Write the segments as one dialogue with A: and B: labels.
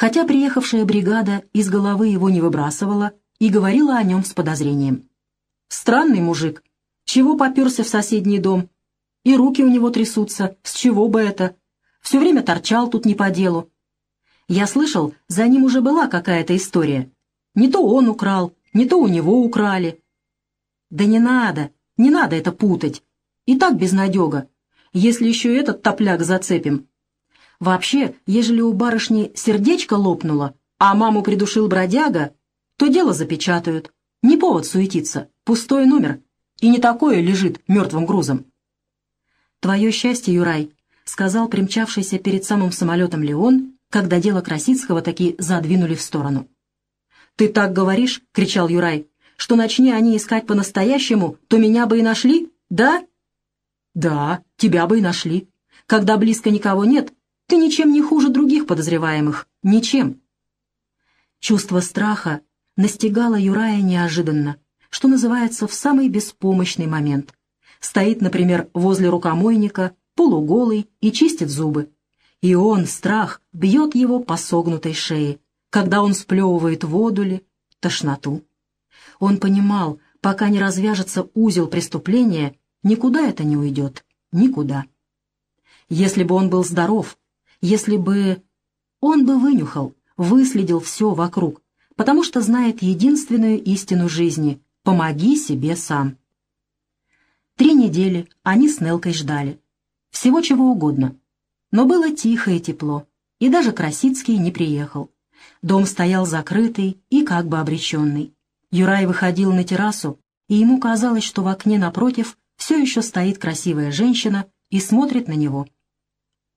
A: хотя приехавшая бригада из головы его не выбрасывала и говорила о нем с подозрением. «Странный мужик. Чего поперся в соседний дом? И руки у него трясутся. С чего бы это? Все время торчал тут не по делу. Я слышал, за ним уже была какая-то история. Не то он украл, не то у него украли. Да не надо, не надо это путать. И так безнадега. Если еще этот топляк зацепим. Вообще, ежели у барышни сердечко лопнуло, а маму придушил бродяга, то дело запечатают. Не повод суетиться, пустой номер. И не такое лежит мертвым грузом. «Твое счастье, Юрай», — сказал примчавшийся перед самым самолетом Леон, когда дело Красицкого таки задвинули в сторону. «Ты так говоришь?» — кричал Юрай. «Что начни они искать по-настоящему, то меня бы и нашли, да?» «Да, тебя бы и нашли. Когда близко никого нет, ты ничем не хуже других подозреваемых. Ничем». Чувство страха настигало Юрая неожиданно, что называется, в самый беспомощный момент. Стоит, например, возле рукомойника, полуголый и чистит зубы. И он, страх, бьет его по согнутой шее, когда он сплевывает воду ли, тошноту. Он понимал, пока не развяжется узел преступления, никуда это не уйдет, никуда. Если бы он был здоров, если бы... Он бы вынюхал, выследил все вокруг, потому что знает единственную истину жизни — помоги себе сам. Три недели они с Нелкой ждали. Всего чего угодно. Но было тихо и тепло, и даже Красицкий не приехал. Дом стоял закрытый и как бы обреченный. Юрай выходил на террасу, и ему казалось, что в окне напротив все еще стоит красивая женщина и смотрит на него.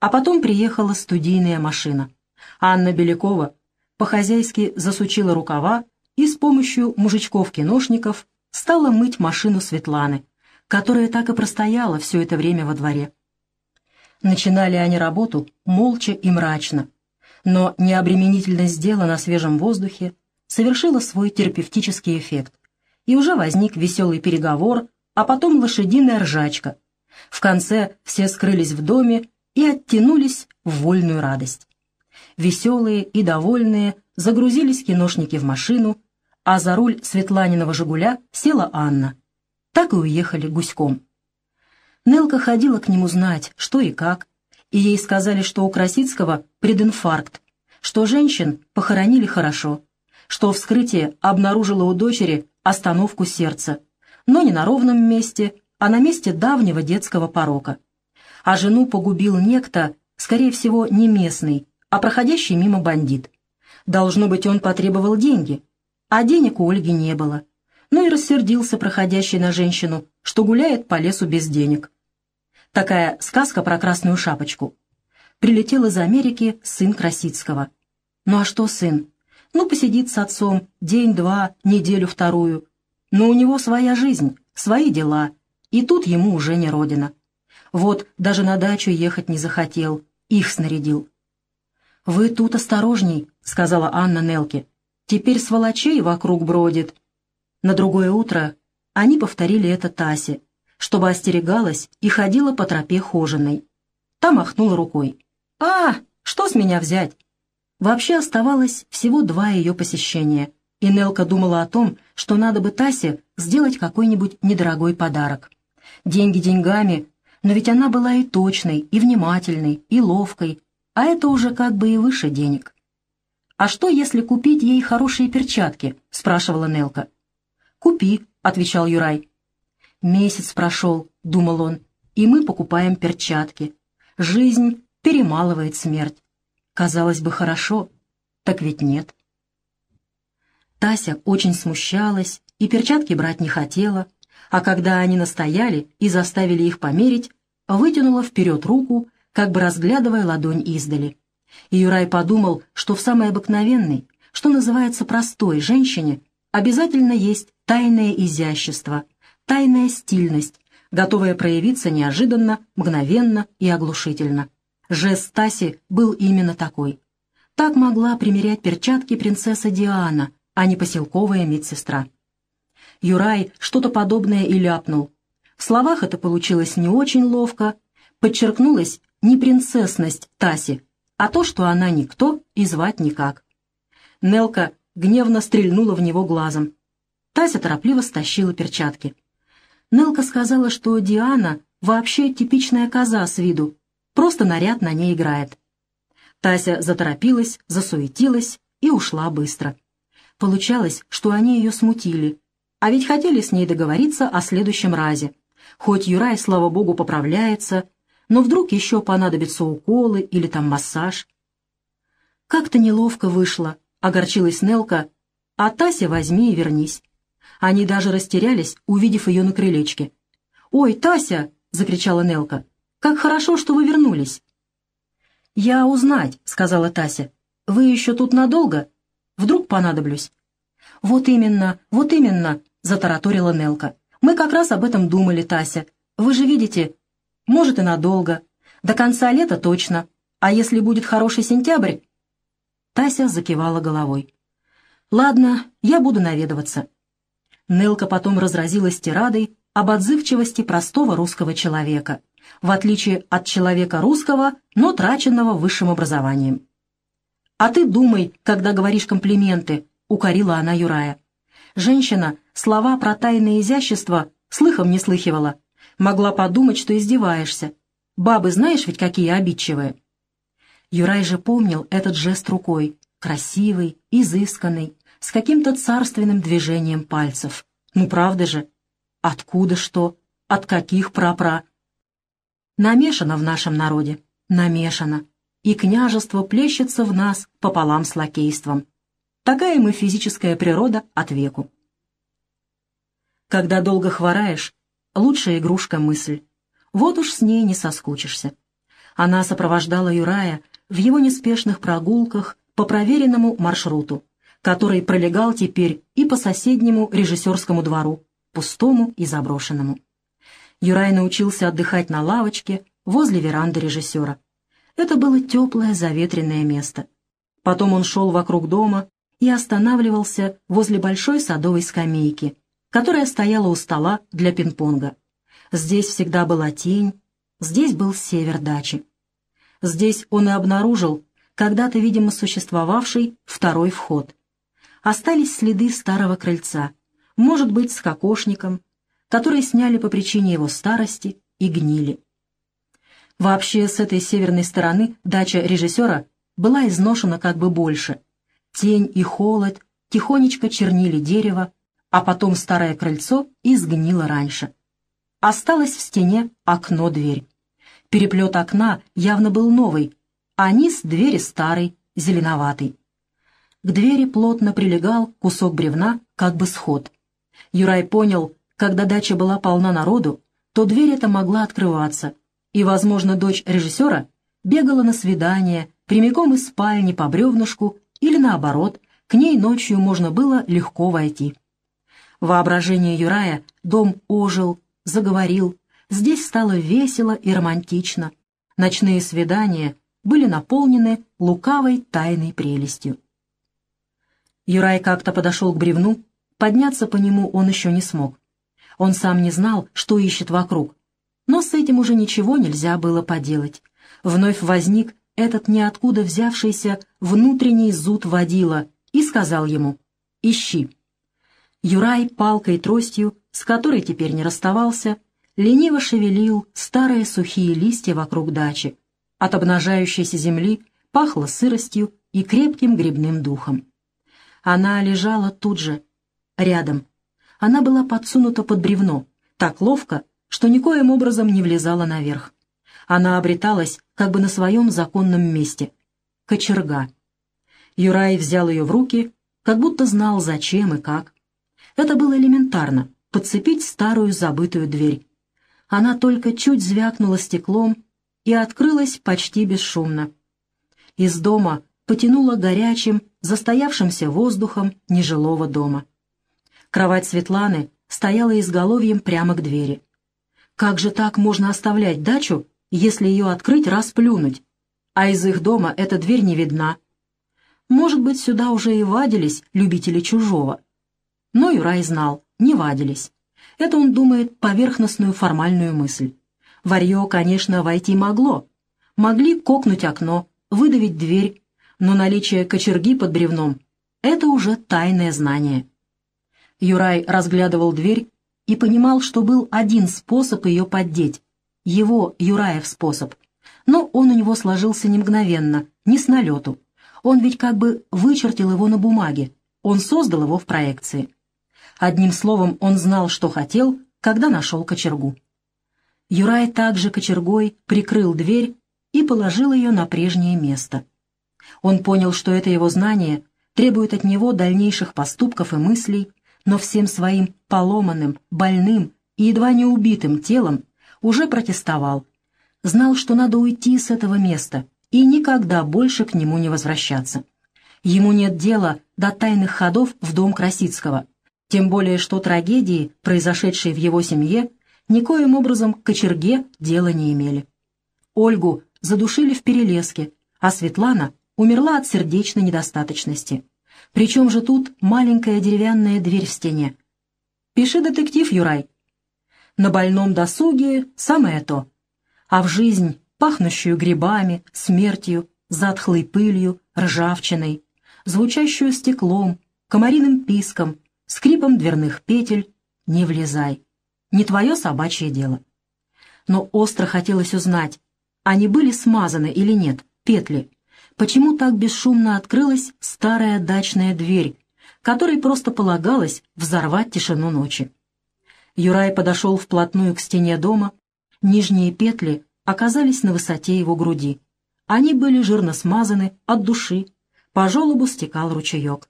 A: А потом приехала студийная машина. Анна Белякова по-хозяйски засучила рукава и с помощью мужичков-киношников стала мыть машину Светланы, которая так и простояла все это время во дворе. Начинали они работу молча и мрачно, но необременительность дела на свежем воздухе совершила свой терапевтический эффект, и уже возник веселый переговор, а потом лошадиная ржачка. В конце все скрылись в доме и оттянулись в вольную радость. Веселые и довольные загрузились киношники в машину, а за руль Светланиного «Жигуля» села Анна. Так и уехали гуськом. Нелка ходила к нему знать, что и как, и ей сказали, что у Красицкого прединфаркт, что женщин похоронили хорошо, что вскрытие обнаружило у дочери остановку сердца, но не на ровном месте, а на месте давнего детского порока. А жену погубил некто, скорее всего, не местный, а проходящий мимо бандит. Должно быть, он потребовал деньги, а денег у Ольги не было. Ну и рассердился проходящий на женщину, что гуляет по лесу без денег. Такая сказка про красную шапочку. Прилетел из Америки сын Красицкого. Ну а что сын? Ну, посидит с отцом день-два, неделю-вторую. Но у него своя жизнь, свои дела, и тут ему уже не родина. Вот даже на дачу ехать не захотел, их снарядил. «Вы тут осторожней», — сказала Анна Нелке. «Теперь сволочей вокруг бродит». На другое утро они повторили это Тасе, чтобы остерегалась и ходила по тропе хоженой. Та махнула рукой. «А, что с меня взять?» Вообще оставалось всего два ее посещения, и Нелка думала о том, что надо бы Тасе сделать какой-нибудь недорогой подарок. Деньги деньгами, но ведь она была и точной, и внимательной, и ловкой, а это уже как бы и выше денег. «А что, если купить ей хорошие перчатки?» — спрашивала Нелка. «Купи», — отвечал Юрай. «Месяц прошел», — думал он, — «и мы покупаем перчатки. Жизнь перемалывает смерть. Казалось бы, хорошо, так ведь нет». Тася очень смущалась и перчатки брать не хотела, а когда они настояли и заставили их померить, вытянула вперед руку, как бы разглядывая ладонь издали. И Юрай подумал, что в самой обыкновенной, что называется простой женщине, обязательно есть тайное изящество, тайная стильность, готовая проявиться неожиданно, мгновенно и оглушительно. Жест Таси был именно такой. Так могла примерять перчатки принцесса Диана, а не поселковая медсестра. Юрай что-то подобное и ляпнул. В словах это получилось не очень ловко, подчеркнулась не принцессность Таси, а то, что она никто, и звать никак. Нелка гневно стрельнула в него глазом. Тася торопливо стащила перчатки. Нелка сказала, что Диана вообще типичная коза с виду, просто наряд на ней играет. Тася заторопилась, засуетилась и ушла быстро. Получалось, что они ее смутили, а ведь хотели с ней договориться о следующем разе. Хоть Юрай, слава богу, поправляется, но вдруг еще понадобятся уколы или там массаж. Как-то неловко вышло, огорчилась Нелка, а Тася возьми и вернись. Они даже растерялись, увидев ее на крылечке. «Ой, Тася!» — закричала Нелка. «Как хорошо, что вы вернулись!» «Я узнать», — сказала Тася. «Вы еще тут надолго? Вдруг понадоблюсь?» «Вот именно, вот именно», — затараторила Нелка. «Мы как раз об этом думали, Тася. Вы же видите, может и надолго. До конца лета точно. А если будет хороший сентябрь?» Тася закивала головой. «Ладно, я буду наведываться». Нелка потом разразилась тирадой об отзывчивости простого русского человека, в отличие от человека русского, но траченного высшим образованием. «А ты думай, когда говоришь комплименты», — укорила она Юрая. Женщина слова про тайное изящество слыхом не слыхивала, Могла подумать, что издеваешься. Бабы знаешь ведь какие обидчивые. Юрай же помнил этот жест рукой, красивый, изысканный, с каким-то царственным движением пальцев. Ну правда же? Откуда что? От каких прапра? Намешано в нашем народе, намешано. И княжество плещется в нас пополам с лакейством. Такая мы физическая природа от веку. Когда долго хвораешь, Лучшая игрушка — мысль. Вот уж с ней не соскучишься. Она сопровождала Юрая в его неспешных прогулках по проверенному маршруту, который пролегал теперь и по соседнему режиссерскому двору, пустому и заброшенному. Юрай научился отдыхать на лавочке возле веранды режиссера. Это было теплое заветренное место. Потом он шел вокруг дома и останавливался возле большой садовой скамейки, которая стояла у стола для пинг-понга. Здесь всегда была тень, здесь был север дачи. Здесь он и обнаружил когда-то, видимо, существовавший второй вход. Остались следы старого крыльца, может быть, с кокошником, которые сняли по причине его старости и гнили. Вообще, с этой северной стороны дача режиссера была изношена как бы больше. Тень и холод тихонечко чернили дерево, а потом старое крыльцо изгнило раньше. Осталось в стене окно-дверь. Переплет окна явно был новый, а низ двери старый, зеленоватый. К двери плотно прилегал кусок бревна, как бы сход. Юрай понял, когда дача была полна народу, то дверь эта могла открываться, и, возможно, дочь режиссера бегала на свидание прямиком из спальни по бревнышку или, наоборот, к ней ночью можно было легко войти. Воображение Юрая дом ожил, заговорил. Здесь стало весело и романтично. Ночные свидания были наполнены лукавой тайной прелестью. Юрай как-то подошел к бревну, подняться по нему он еще не смог. Он сам не знал, что ищет вокруг. Но с этим уже ничего нельзя было поделать. Вновь возник этот ниоткуда взявшийся внутренний зуд водила и сказал ему «Ищи». Юрай палкой-тростью, с которой теперь не расставался, лениво шевелил старые сухие листья вокруг дачи. От обнажающейся земли пахло сыростью и крепким грибным духом. Она лежала тут же, рядом. Она была подсунута под бревно, так ловко, что никоим образом не влезала наверх. Она обреталась как бы на своем законном месте. Кочерга. Юрай взял ее в руки, как будто знал, зачем и как. Это было элементарно — подцепить старую забытую дверь. Она только чуть звякнула стеклом и открылась почти бесшумно. Из дома потянуло горячим, застоявшимся воздухом нежилого дома. Кровать Светланы стояла изголовьем прямо к двери. Как же так можно оставлять дачу, если ее открыть раз плюнуть? А из их дома эта дверь не видна. Может быть, сюда уже и вадились любители чужого. Но Юрай знал, не вадились. Это он думает поверхностную формальную мысль. Варье, конечно, войти могло. Могли кокнуть окно, выдавить дверь, но наличие кочерги под бревном — это уже тайное знание. Юрай разглядывал дверь и понимал, что был один способ ее поддеть, его, Юраев, способ. Но он у него сложился не мгновенно, не с налету. Он ведь как бы вычертил его на бумаге, он создал его в проекции. Одним словом, он знал, что хотел, когда нашел кочергу. Юрай также кочергой прикрыл дверь и положил ее на прежнее место. Он понял, что это его знание требует от него дальнейших поступков и мыслей, но всем своим поломанным, больным и едва не убитым телом уже протестовал. Знал, что надо уйти с этого места и никогда больше к нему не возвращаться. Ему нет дела до тайных ходов в дом Красицкого, тем более что трагедии, произошедшие в его семье, никоим образом к кочерге дела не имели. Ольгу задушили в Перелеске, а Светлана умерла от сердечной недостаточности. Причем же тут маленькая деревянная дверь в стене. Пиши детектив, Юрай. На больном досуге самое то. А в жизнь, пахнущую грибами, смертью, затхлой пылью, ржавчиной, звучащую стеклом, комариным писком, скрипом дверных петель, не влезай. Не твое собачье дело. Но остро хотелось узнать, они были смазаны или нет, петли, почему так бесшумно открылась старая дачная дверь, которой просто полагалось взорвать тишину ночи. Юрай подошел вплотную к стене дома, нижние петли оказались на высоте его груди. Они были жирно смазаны от души, по желобу стекал ручеек.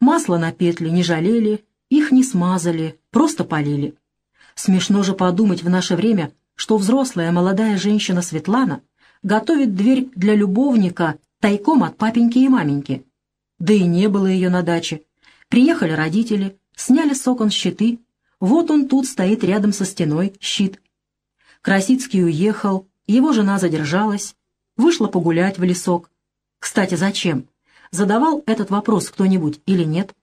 A: Масло на петли не жалели, их не смазали, просто полили. Смешно же подумать в наше время, что взрослая молодая женщина Светлана готовит дверь для любовника тайком от папеньки и маменьки. Да и не было ее на даче. Приехали родители, сняли с окон щиты. Вот он тут стоит рядом со стеной, щит. Красицкий уехал, его жена задержалась, вышла погулять в лесок. Кстати, зачем? Задавал этот вопрос кто-нибудь или нет?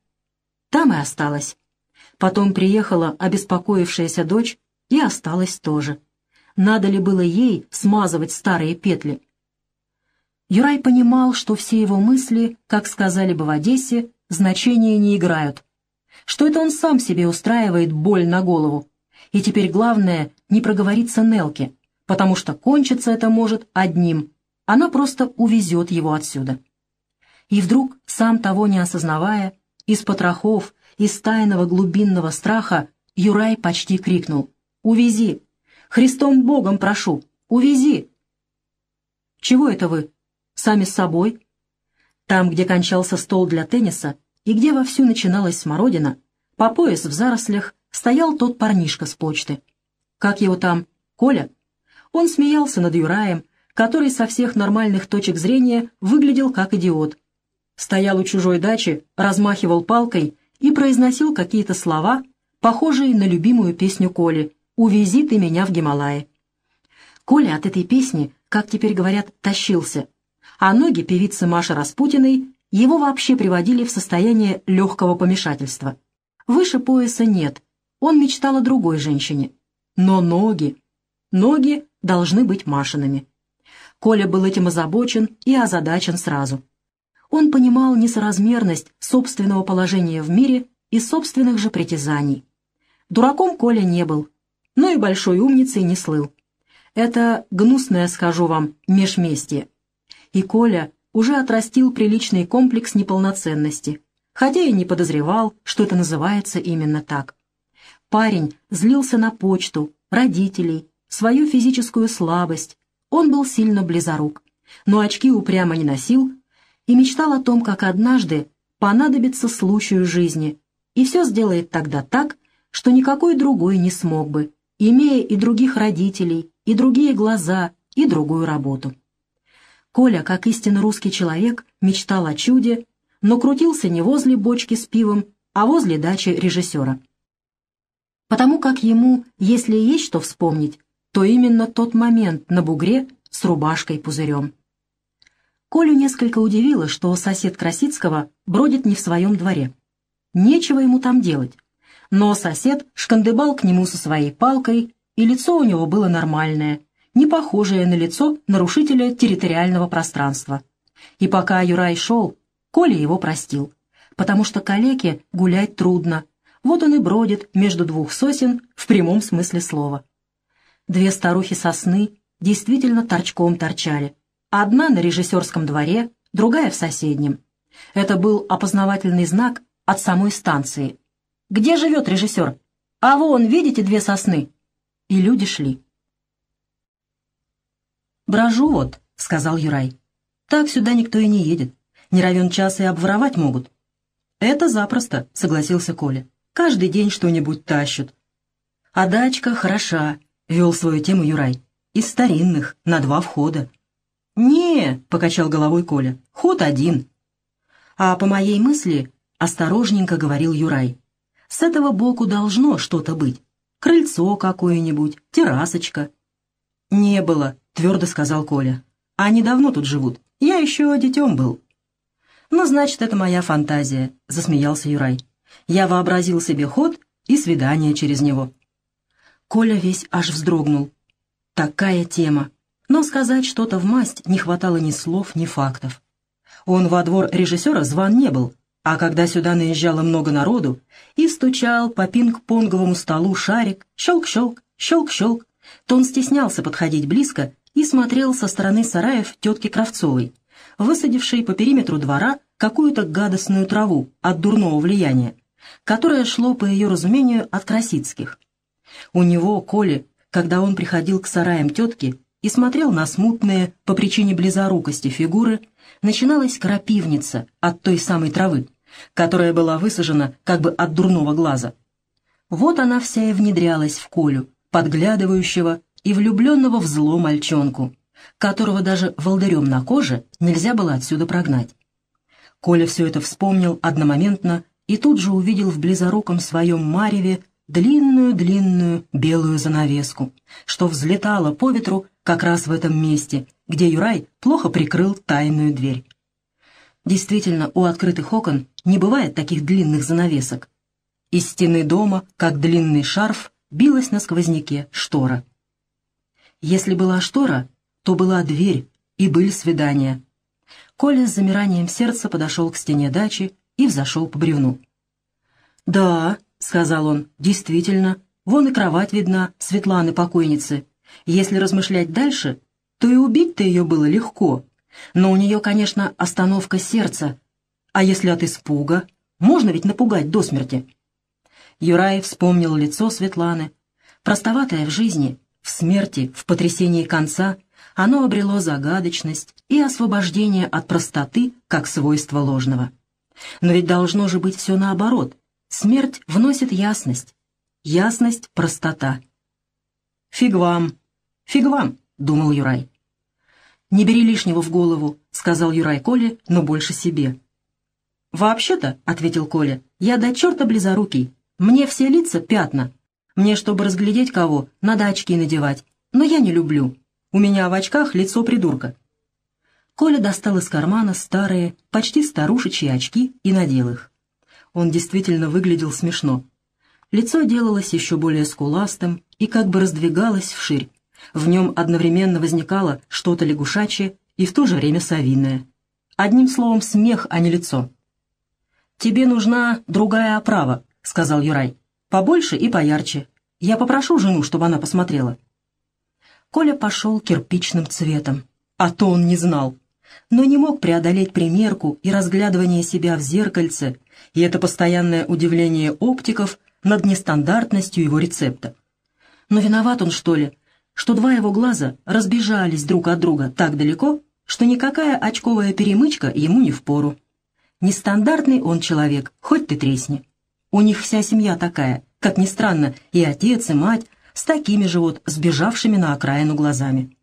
A: Там и осталась. Потом приехала обеспокоившаяся дочь и осталась тоже надо ли было ей смазывать старые петли. Юрай понимал, что все его мысли, как сказали бы в Одессе, значения не играют, что это он сам себе устраивает боль на голову, и теперь главное не проговориться Нелке, потому что кончиться это может одним, она просто увезет его отсюда. И вдруг, сам того не осознавая, из потрохов, из тайного глубинного страха Юрай почти крикнул «Увези! Христом Богом прошу, увези!» «Чего это вы? Сами с собой?» Там, где кончался стол для тенниса и где вовсю начиналась смородина, по пояс в зарослях стоял тот парнишка с почты. Как его там? Коля? Он смеялся над Юраем, который со всех нормальных точек зрения выглядел как идиот. Стоял у чужой дачи, размахивал палкой и произносил какие-то слова, похожие на любимую песню Коли «Увези ты меня в Гималаи». Коля от этой песни, как теперь говорят, тащился, а ноги певицы Маши Распутиной его вообще приводили в состояние легкого помешательства. Выше пояса нет, он мечтал о другой женщине. Но ноги... Ноги должны быть Машиными. Коля был этим озабочен и озадачен сразу. Он понимал несоразмерность собственного положения в мире и собственных же притязаний. Дураком Коля не был, но и большой умницей не слыл. Это гнусное, скажу вам, межместье. И Коля уже отрастил приличный комплекс неполноценности, хотя и не подозревал, что это называется именно так. Парень злился на почту, родителей, свою физическую слабость. Он был сильно близорук, но очки упрямо не носил и мечтал о том, как однажды понадобится случаю жизни, и все сделает тогда так, что никакой другой не смог бы, имея и других родителей, и другие глаза, и другую работу. Коля, как истинно русский человек, мечтал о чуде, но крутился не возле бочки с пивом, а возле дачи режиссера. Потому как ему, если есть что вспомнить, то именно тот момент на бугре с рубашкой-пузырем. Колю несколько удивило, что сосед Красицкого бродит не в своем дворе. Нечего ему там делать но сосед шкандыбал к нему со своей палкой, и лицо у него было нормальное, не похожее на лицо нарушителя территориального пространства. И пока Юрай шел, Коля его простил, потому что калеке гулять трудно. Вот он и бродит между двух сосен в прямом смысле слова. Две старухи сосны действительно торчком торчали. Одна на режиссерском дворе, другая в соседнем. Это был опознавательный знак от самой станции. «Где живет режиссер? А вон, видите две сосны?» И люди шли. «Брожу вот», — сказал Юрай. «Так сюда никто и не едет. Не равен час и обворовать могут». «Это запросто», — согласился Коля. «Каждый день что-нибудь тащат». «А дачка хороша», — вел свою тему Юрай. «Из старинных, на два входа». «Не», — покачал головой Коля, — «ход один». «А по моей мысли», — осторожненько говорил Юрай, — «с этого боку должно что-то быть. Крыльцо какое-нибудь, террасочка». «Не было», — твердо сказал Коля. «Они давно тут живут. Я еще детем был». «Ну, значит, это моя фантазия», — засмеялся Юрай. «Я вообразил себе ход и свидание через него». Коля весь аж вздрогнул. Такая тема. Но сказать что-то в масть не хватало ни слов, ни фактов. Он во двор режиссера зван не был, а когда сюда наезжало много народу, и стучал по пинг-понговому столу шарик, щелк-щелк, щелк-щелк, то он стеснялся подходить близко и смотрел со стороны сараев тетки Кравцовой, высадившей по периметру двора какую-то гадостную траву от дурного влияния, которое шло, по ее разумению, от Красицких. У него, Коли, когда он приходил к сараям тетки, и смотрел на смутные, по причине близорукости фигуры, начиналась крапивница от той самой травы, которая была высажена как бы от дурного глаза. Вот она вся и внедрялась в Колю, подглядывающего и влюбленного в зло мальчонку, которого даже волдырем на коже нельзя было отсюда прогнать. Коля все это вспомнил одномоментно и тут же увидел в близоруком своем мареве длинную-длинную белую занавеску, что взлетала по ветру как раз в этом месте, где Юрай плохо прикрыл тайную дверь. Действительно, у открытых окон не бывает таких длинных занавесок. Из стены дома, как длинный шарф, билась на сквозняке штора. Если была штора, то была дверь, и были свидания. Коля с замиранием сердца подошел к стене дачи и взошел по бревну. «Да, — сказал он, — действительно, вон и кровать видна, Светланы покойницы. Если размышлять дальше, то и убить-то ее было легко. Но у нее, конечно, остановка сердца. А если от испуга? Можно ведь напугать до смерти. Юрай вспомнил лицо Светланы. Простоватое в жизни, в смерти, в потрясении конца, оно обрело загадочность и освобождение от простоты как свойство ложного. Но ведь должно же быть все наоборот — Смерть вносит ясность. Ясность — простота. «Фиг вам! Фиг вам!» — думал Юрай. «Не бери лишнего в голову», — сказал Юрай Коле, но больше себе. «Вообще-то», — ответил Коля, — «я до черта близорукий. Мне все лица пятна. Мне, чтобы разглядеть кого, надо очки надевать. Но я не люблю. У меня в очках лицо придурка». Коля достал из кармана старые, почти старушечьи очки и надел их. Он действительно выглядел смешно. Лицо делалось еще более скуластым и как бы раздвигалось вширь. В нем одновременно возникало что-то лягушачье и в то же время совиное. Одним словом, смех, а не лицо. «Тебе нужна другая оправа», — сказал Юрай. «Побольше и поярче. Я попрошу жену, чтобы она посмотрела». Коля пошел кирпичным цветом, а то он не знал но не мог преодолеть примерку и разглядывание себя в зеркальце, и это постоянное удивление оптиков над нестандартностью его рецепта. Но виноват он, что ли, что два его глаза разбежались друг от друга так далеко, что никакая очковая перемычка ему не впору. Нестандартный он человек, хоть ты тресни. У них вся семья такая, как ни странно, и отец, и мать, с такими же вот сбежавшими на окраину глазами.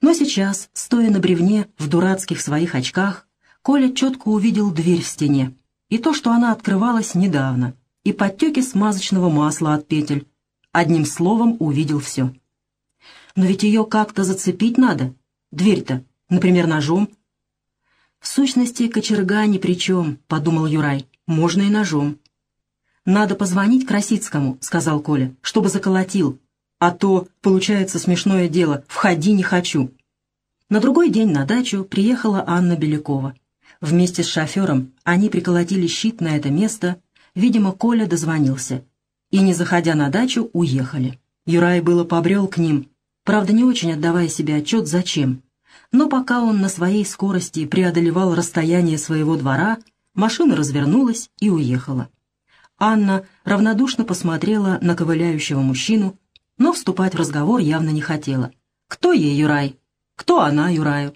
A: Но сейчас, стоя на бревне в дурацких своих очках, Коля четко увидел дверь в стене, и то, что она открывалась недавно, и подтеки смазочного масла от петель. Одним словом увидел все. Но ведь ее как-то зацепить надо. Дверь-то, например, ножом. В сущности, кочерга ни при чем, — подумал Юрай. Можно и ножом. «Надо позвонить Красицкому», — сказал Коля, — «чтобы заколотил. а то, получается смешное дело, входи не хочу». На другой день на дачу приехала Анна Белякова. Вместе с шофером они приколотили щит на это место, видимо, Коля дозвонился. И, не заходя на дачу, уехали. Юрай было побрел к ним, правда, не очень отдавая себе отчет, зачем. Но пока он на своей скорости преодолевал расстояние своего двора, машина развернулась и уехала. Анна равнодушно посмотрела на ковыляющего мужчину, но вступать в разговор явно не хотела. Кто ей Юрай? Кто она Юраю?